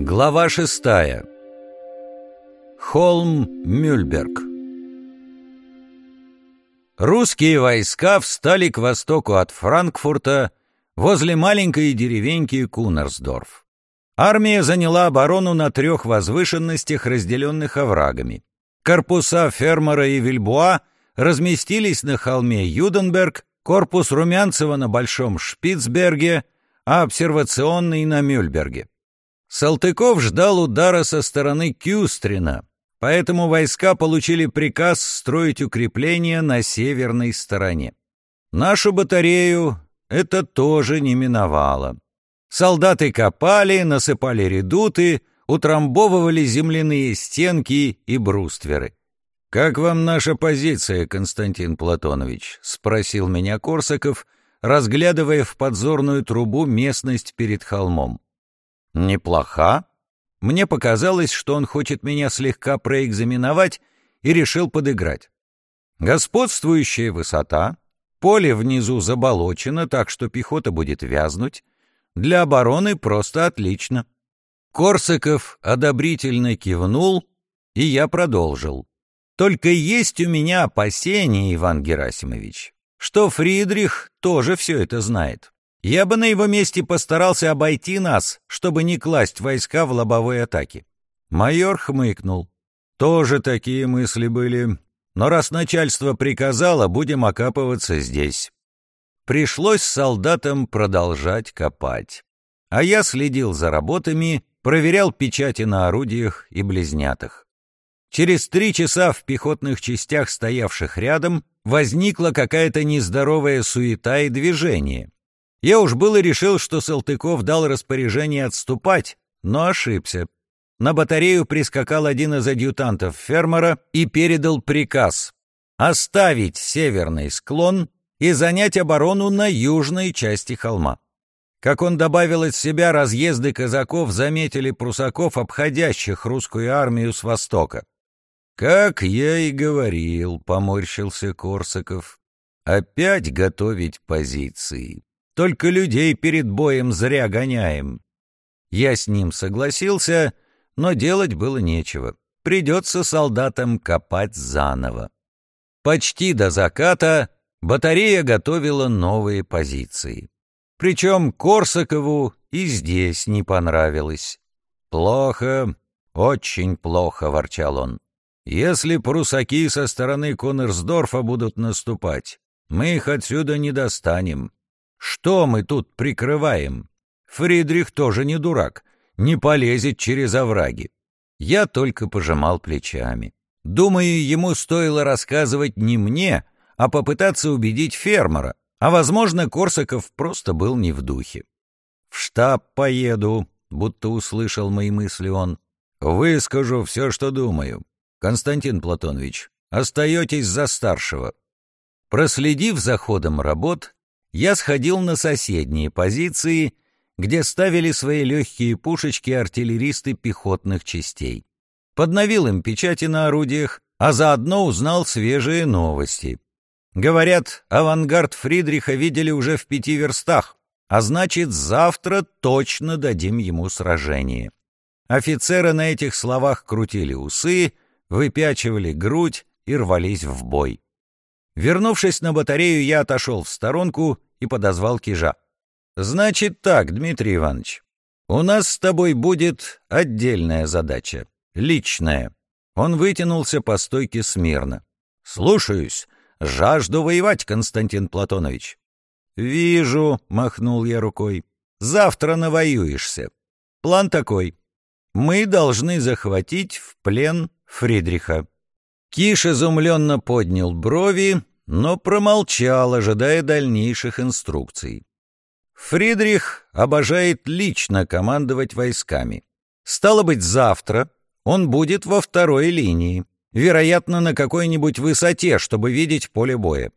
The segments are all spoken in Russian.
Глава шестая. Холм Мюльберг. Русские войска встали к востоку от Франкфурта возле маленькой деревеньки Кунерсдорф. Армия заняла оборону на трех возвышенностях, разделенных оврагами. Корпуса Фермера и Вильбуа разместились на холме Юденберг, корпус Румянцева на Большом Шпицберге, а обсервационный на Мюльберге. Салтыков ждал удара со стороны Кюстрина, поэтому войска получили приказ строить укрепления на северной стороне. Нашу батарею это тоже не миновало. Солдаты копали, насыпали редуты, утрамбовывали земляные стенки и брустверы. «Как вам наша позиция, Константин Платонович?» — спросил меня Корсаков, разглядывая в подзорную трубу местность перед холмом. Неплоха. Мне показалось, что он хочет меня слегка проэкзаменовать и решил подыграть. Господствующая высота, поле внизу заболочено, так что пехота будет вязнуть. Для обороны просто отлично. Корсаков одобрительно кивнул, и я продолжил. Только есть у меня опасение, Иван Герасимович, что Фридрих тоже все это знает. Я бы на его месте постарался обойти нас, чтобы не класть войска в лобовой атаке. Майор хмыкнул. Тоже такие мысли были. Но раз начальство приказало, будем окапываться здесь. Пришлось солдатам продолжать копать. А я следил за работами, проверял печати на орудиях и близнятах. Через три часа в пехотных частях, стоявших рядом, возникла какая-то нездоровая суета и движение — я уж было решил, что Салтыков дал распоряжение отступать, но ошибся. На батарею прискакал один из адъютантов фермера и передал приказ оставить северный склон и занять оборону на южной части холма. Как он добавил от себя, разъезды казаков заметили прусаков, обходящих русскую армию с востока. «Как я и говорил», — поморщился Корсаков, — «опять готовить позиции». Только людей перед боем зря гоняем. Я с ним согласился, но делать было нечего. Придется солдатам копать заново. Почти до заката батарея готовила новые позиции. Причем Корсакову и здесь не понравилось. «Плохо, очень плохо», — ворчал он. «Если прусаки со стороны Коннерсдорфа будут наступать, мы их отсюда не достанем. Что мы тут прикрываем? Фридрих тоже не дурак, не полезет через овраги. Я только пожимал плечами. Думаю, ему стоило рассказывать не мне, а попытаться убедить фермера, а, возможно, Корсаков просто был не в духе. «В штаб поеду», — будто услышал мои мысли он. «Выскажу все, что думаю. Константин Платонович, остаетесь за старшего». Проследив за ходом работ, я сходил на соседние позиции, где ставили свои легкие пушечки артиллеристы пехотных частей. Подновил им печати на орудиях, а заодно узнал свежие новости. Говорят, авангард Фридриха видели уже в пяти верстах, а значит, завтра точно дадим ему сражение. Офицеры на этих словах крутили усы, выпячивали грудь и рвались в бой. Вернувшись на батарею, я отошел в сторонку и подозвал Кижа. «Значит так, Дмитрий Иванович, у нас с тобой будет отдельная задача, личная». Он вытянулся по стойке смирно. «Слушаюсь. Жажду воевать, Константин Платонович». «Вижу», — махнул я рукой. «Завтра навоюешься. План такой. Мы должны захватить в плен Фридриха». Киш изумленно поднял брови, но промолчал, ожидая дальнейших инструкций. Фридрих обожает лично командовать войсками. Стало быть, завтра он будет во второй линии, вероятно, на какой-нибудь высоте, чтобы видеть поле боя.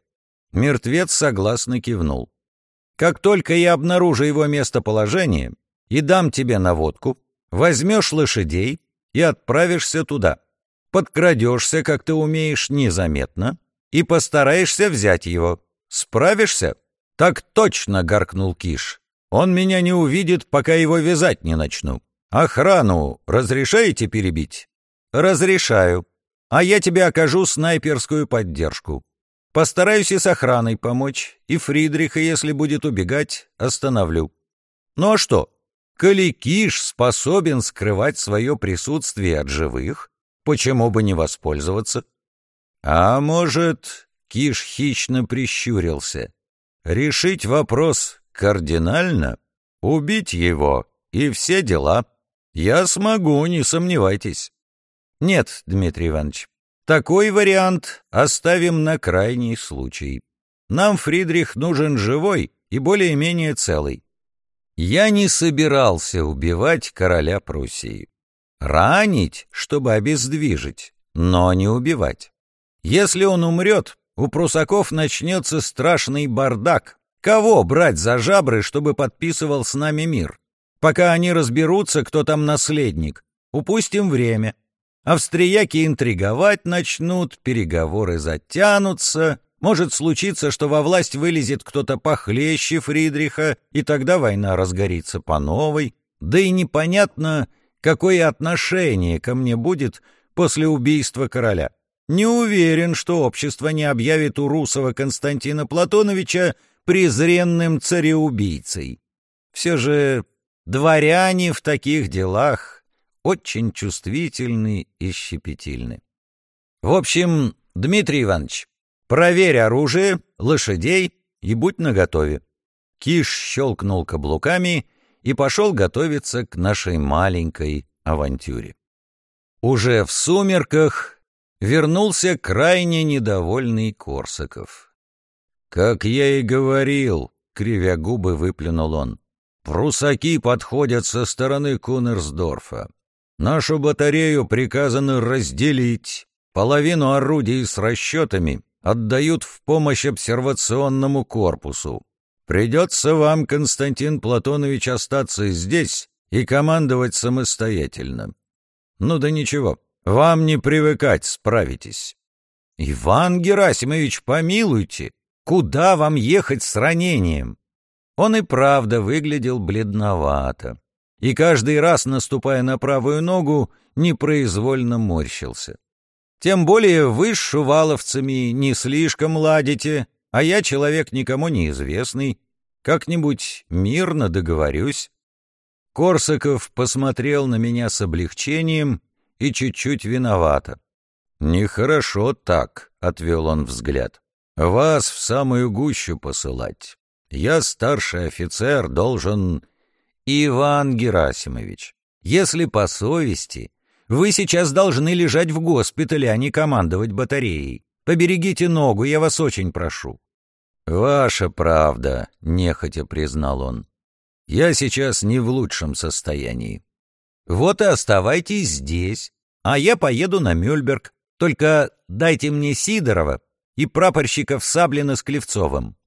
Мертвец согласно кивнул. Как только я обнаружу его местоположение и дам тебе наводку, возьмешь лошадей и отправишься туда подкрадешься, как ты умеешь, незаметно и постараешься взять его. Справишься? Так точно, гаркнул Киш. Он меня не увидит, пока его вязать не начну. «Охрану разрешаете перебить?» «Разрешаю. А я тебе окажу снайперскую поддержку. Постараюсь и с охраной помочь, и Фридриха, если будет убегать, остановлю. Ну а что? Коли Киш способен скрывать свое присутствие от живых, почему бы не воспользоваться? А может, Киш хищно прищурился. Решить вопрос кардинально? Убить его и все дела? Я смогу, не сомневайтесь. Нет, Дмитрий Иванович, такой вариант оставим на крайний случай. Нам Фридрих нужен живой и более-менее целый. Я не собирался убивать короля Пруссии. Ранить, чтобы обездвижить, но не убивать. Если он умрет, у прусаков начнется страшный бардак. Кого брать за жабры, чтобы подписывал с нами мир? Пока они разберутся, кто там наследник, упустим время. Австрияки интриговать начнут, переговоры затянутся. Может случиться, что во власть вылезет кто-то похлеще Фридриха, и тогда война разгорится по новой. Да и непонятно, какое отношение ко мне будет после убийства короля. Не уверен, что общество не объявит у Русова Константина Платоновича презренным цареубийцей. Все же дворяне в таких делах очень чувствительны и щепетильны. В общем, Дмитрий Иванович, проверь оружие, лошадей и будь наготове. Киш щелкнул каблуками и пошел готовиться к нашей маленькой авантюре. Уже в сумерках вернулся крайне недовольный Корсаков. «Как я и говорил», — кривя губы выплюнул он, — «прусаки подходят со стороны Кунерсдорфа. Нашу батарею приказано разделить. Половину орудий с расчетами отдают в помощь обсервационному корпусу. Придется вам, Константин Платонович, остаться здесь и командовать самостоятельно. Ну да ничего, вам не привыкать, справитесь. Иван Герасимович, помилуйте, куда вам ехать с ранением? Он и правда выглядел бледновато и каждый раз, наступая на правую ногу, непроизвольно морщился. Тем более вы с шуваловцами не слишком ладите, а я человек никому неизвестный. Как-нибудь мирно договорюсь. Корсаков посмотрел на меня с облегчением и чуть-чуть виновато. «Нехорошо так», — отвел он взгляд. «Вас в самую гущу посылать. Я старший офицер, должен Иван Герасимович, если по совести, вы сейчас должны лежать в госпитале, а не командовать батареей. Поберегите ногу, я вас очень прошу. Ваша правда, нехотя признал он. Я сейчас не в лучшем состоянии. Вот и оставайтесь здесь, а я поеду на Мюльберг. Только дайте мне Сидорова и прапорщиков Саблина с Клевцовым.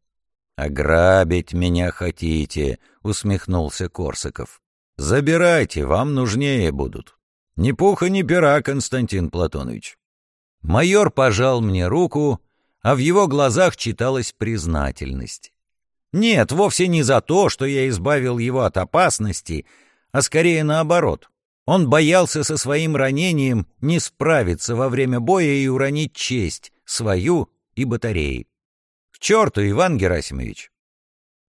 «Ограбить меня хотите», — усмехнулся Корсаков. «Забирайте, вам нужнее будут. Ни пуха, ни пера, Константин Платонович». Майор пожал мне руку, а в его глазах читалась признательность. Нет, вовсе не за то, что я избавил его от опасности, а скорее наоборот. Он боялся со своим ранением не справиться во время боя и уронить честь, свою и батареи черту, Иван Герасимович!»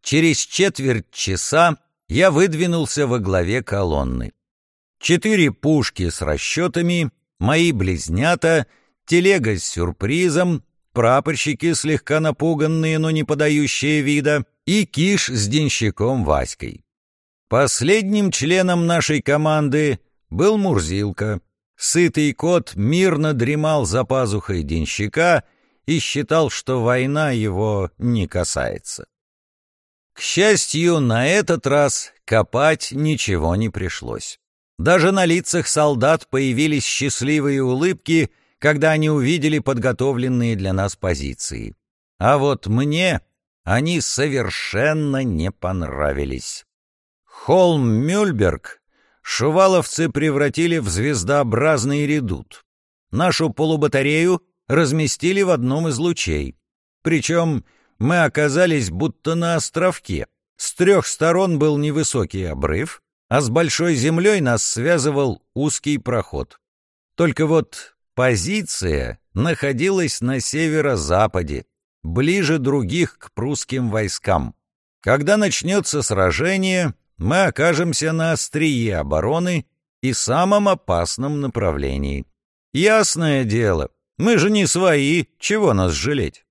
Через четверть часа я выдвинулся во главе колонны. Четыре пушки с расчетами, мои близнята, телега с сюрпризом, прапорщики, слегка напуганные, но не подающие вида, и киш с денщиком Васькой. Последним членом нашей команды был Мурзилка. Сытый кот мирно дремал за пазухой денщика — и считал, что война его не касается. К счастью, на этот раз копать ничего не пришлось. Даже на лицах солдат появились счастливые улыбки, когда они увидели подготовленные для нас позиции. А вот мне они совершенно не понравились. Холм Мюльберг шуваловцы превратили в звездообразный редут. Нашу полубатарею разместили в одном из лучей. Причем мы оказались будто на островке. С трех сторон был невысокий обрыв, а с большой землей нас связывал узкий проход. Только вот позиция находилась на северо-западе, ближе других к прусским войскам. Когда начнется сражение, мы окажемся на острие обороны и самом опасном направлении. Ясное дело, мы же не свои, чего нас жалеть?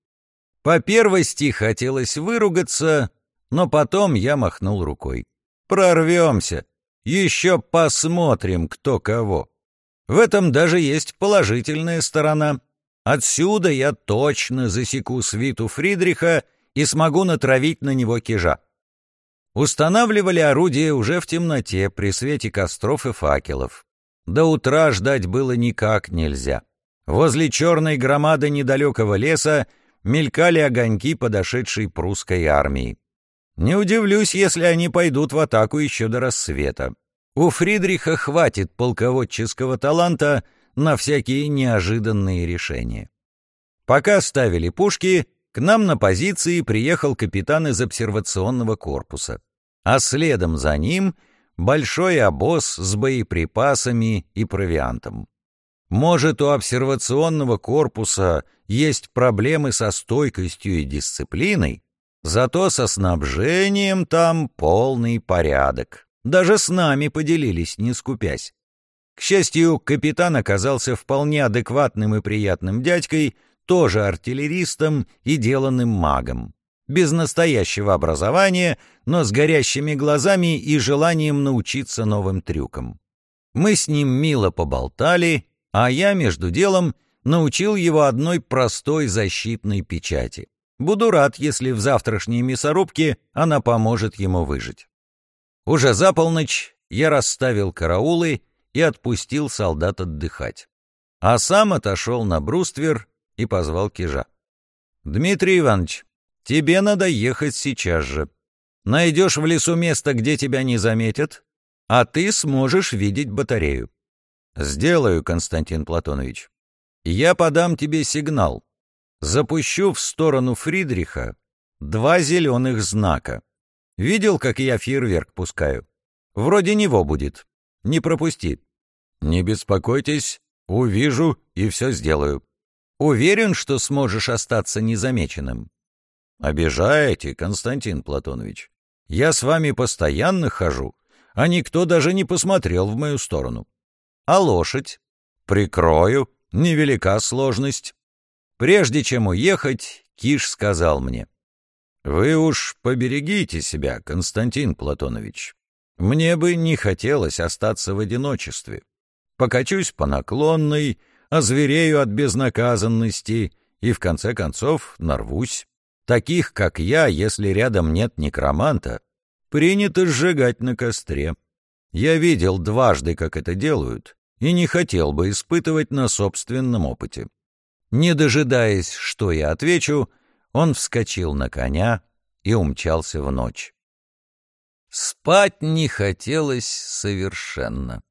По первости хотелось выругаться, но потом я махнул рукой. Прорвемся, еще посмотрим, кто кого. В этом даже есть положительная сторона. Отсюда я точно засеку свиту Фридриха и смогу натравить на него кижа. Устанавливали орудие уже в темноте при свете костров и факелов. До утра ждать было никак нельзя. Возле черной громады недалекого леса мелькали огоньки подошедшей прусской армии. Не удивлюсь, если они пойдут в атаку еще до рассвета. У Фридриха хватит полководческого таланта на всякие неожиданные решения. Пока ставили пушки, к нам на позиции приехал капитан из обсервационного корпуса, а следом за ним большой обоз с боеприпасами и провиантом. Может, у обсервационного корпуса есть проблемы со стойкостью и дисциплиной, зато со снабжением там полный порядок. Даже с нами поделились, не скупясь. К счастью, капитан оказался вполне адекватным и приятным дядькой, тоже артиллеристом и деланным магом. Без настоящего образования, но с горящими глазами и желанием научиться новым трюкам. Мы с ним мило поболтали, а я, между делом, научил его одной простой защитной печати. Буду рад, если в завтрашней мясорубке она поможет ему выжить. Уже за полночь я расставил караулы и отпустил солдат отдыхать. А сам отошел на бруствер и позвал Кижа. «Дмитрий Иванович, тебе надо ехать сейчас же. Найдешь в лесу место, где тебя не заметят, а ты сможешь видеть батарею». «Сделаю, Константин Платонович. Я подам тебе сигнал. Запущу в сторону Фридриха два зеленых знака. Видел, как я фейерверк пускаю? Вроде него будет. Не пропусти». «Не беспокойтесь, увижу и все сделаю». Уверен, что сможешь остаться незамеченным? Обижаете, Константин Платонович. Я с вами постоянно хожу, а никто даже не посмотрел в мою сторону. А лошадь? Прикрою, невелика сложность. Прежде чем уехать, Киш сказал мне. Вы уж поберегите себя, Константин Платонович. Мне бы не хотелось остаться в одиночестве. Покачусь по наклонной, озверею от безнаказанности и, в конце концов, нарвусь. Таких, как я, если рядом нет некроманта, принято сжигать на костре. Я видел дважды, как это делают, и не хотел бы испытывать на собственном опыте. Не дожидаясь, что я отвечу, он вскочил на коня и умчался в ночь. Спать не хотелось совершенно.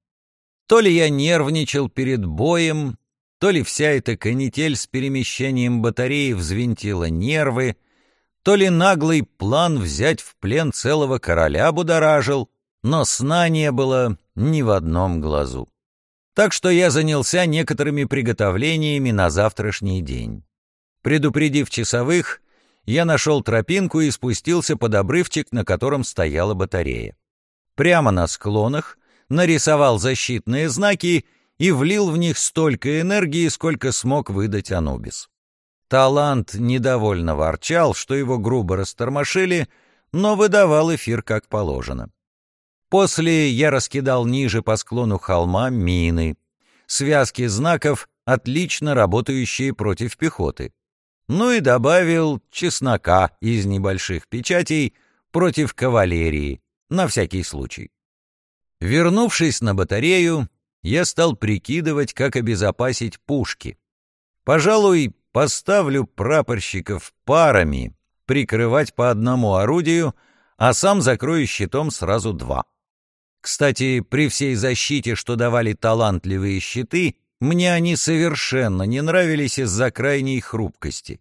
То ли я нервничал перед боем, то ли вся эта канитель с перемещением батареи взвинтила нервы, то ли наглый план взять в плен целого короля будоражил, но сна не было ни в одном глазу. Так что я занялся некоторыми приготовлениями на завтрашний день. Предупредив часовых, я нашел тропинку и спустился под обрывчик, на котором стояла батарея. Прямо на склонах нарисовал защитные знаки и влил в них столько энергии, сколько смог выдать Анубис. Талант недовольно ворчал, что его грубо растормошили, но выдавал эфир как положено. После я раскидал ниже по склону холма мины, связки знаков, отлично работающие против пехоты. Ну и добавил чеснока из небольших печатей против кавалерии, на всякий случай. Вернувшись на батарею, я стал прикидывать, как обезопасить пушки. Пожалуй, поставлю прапорщиков парами, прикрывать по одному орудию, а сам закрою щитом сразу два. Кстати, при всей защите, что давали талантливые щиты, мне они совершенно не нравились из-за крайней хрупкости.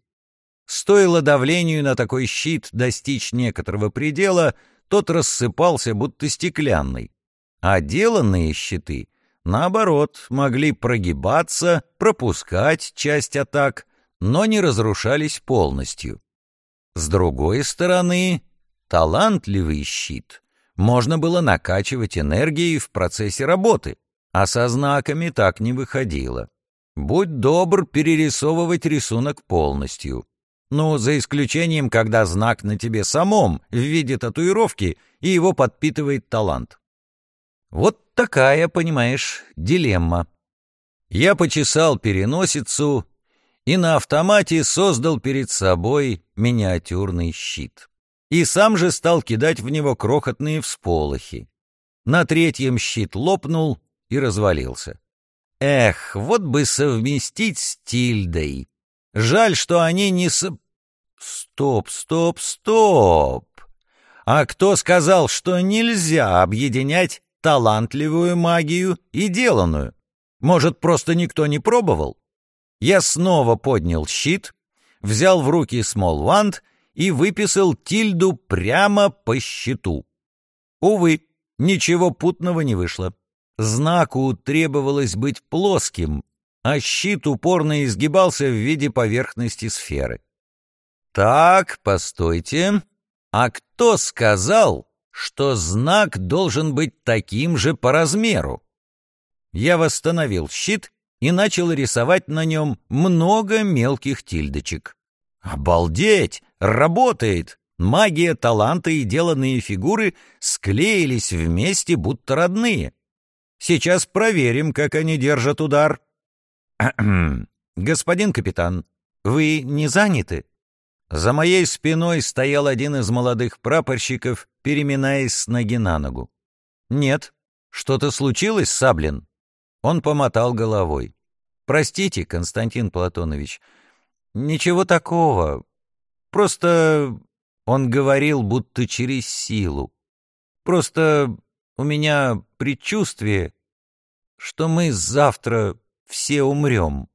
Стоило давлению на такой щит достичь некоторого предела, тот рассыпался, будто стеклянный А деланные щиты, наоборот, могли прогибаться, пропускать часть атак, но не разрушались полностью. С другой стороны, талантливый щит можно было накачивать энергией в процессе работы, а со знаками так не выходило. Будь добр перерисовывать рисунок полностью. Ну, за исключением, когда знак на тебе самом в виде татуировки и его подпитывает талант. Вот такая, понимаешь, дилемма. Я почесал переносицу и на автомате создал перед собой миниатюрный щит. И сам же стал кидать в него крохотные всполохи. На третьем щит лопнул и развалился. Эх, вот бы совместить с Тильдой. Жаль, что они не с... Стоп, стоп, стоп! А кто сказал, что нельзя объединять талантливую магию и деланную? Может, просто никто не пробовал? Я снова поднял щит, взял в руки Смолванд и выписал Тильду прямо по щиту. Увы, ничего путного не вышло. Знаку требовалось быть плоским, а щит упорно изгибался в виде поверхности сферы. «Так, постойте. А кто сказал, что знак должен быть таким же по размеру?» Я восстановил щит и начал рисовать на нем много мелких тильдочек. «Обалдеть! Работает!» Магия, таланты и деланные фигуры склеились вместе, будто родные. Сейчас проверим, как они держат удар. Господин капитан, вы не заняты? За моей спиной стоял один из молодых прапорщиков, переминаясь с ноги на ногу. Нет. Что-то случилось, Саблин? Он помотал головой. Простите, Константин Платонович. Ничего такого. Просто он говорил будто через силу. Просто у меня предчувствие, что мы завтра все умрем.